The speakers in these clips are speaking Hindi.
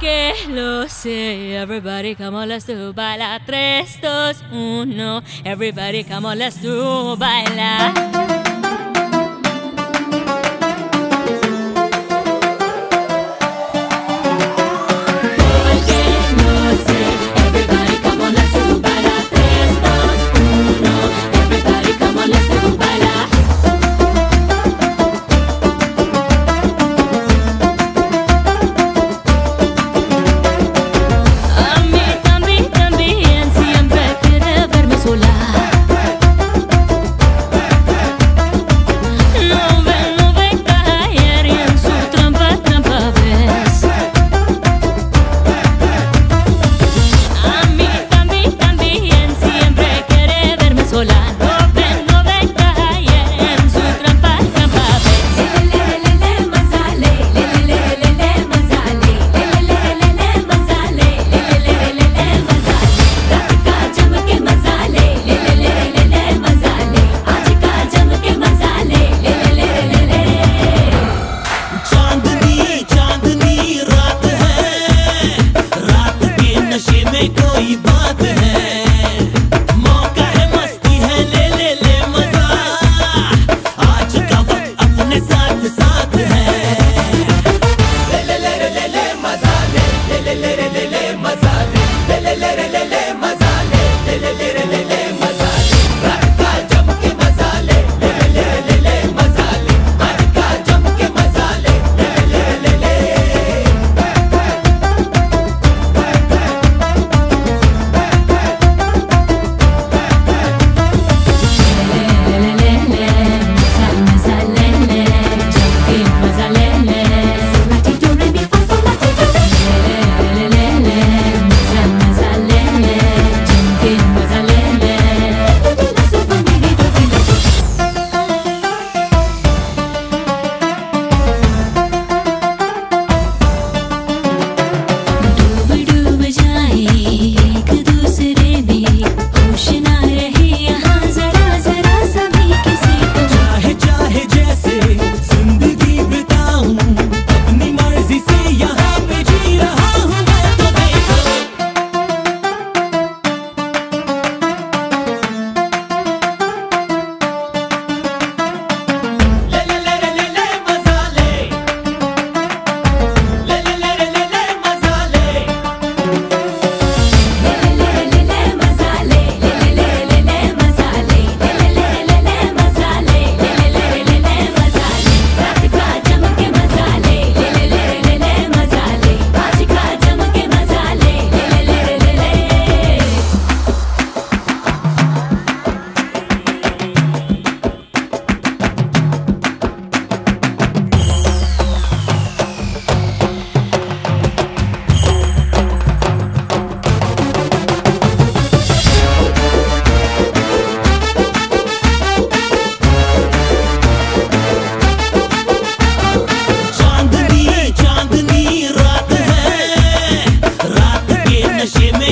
que lo sé. Everybody come on, let's do baila. 3, 2, 1. Everybody come on, let's do baila.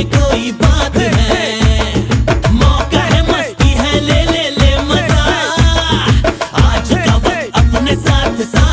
कोई बात है। मौका है ले ले आज अपने साथ साथ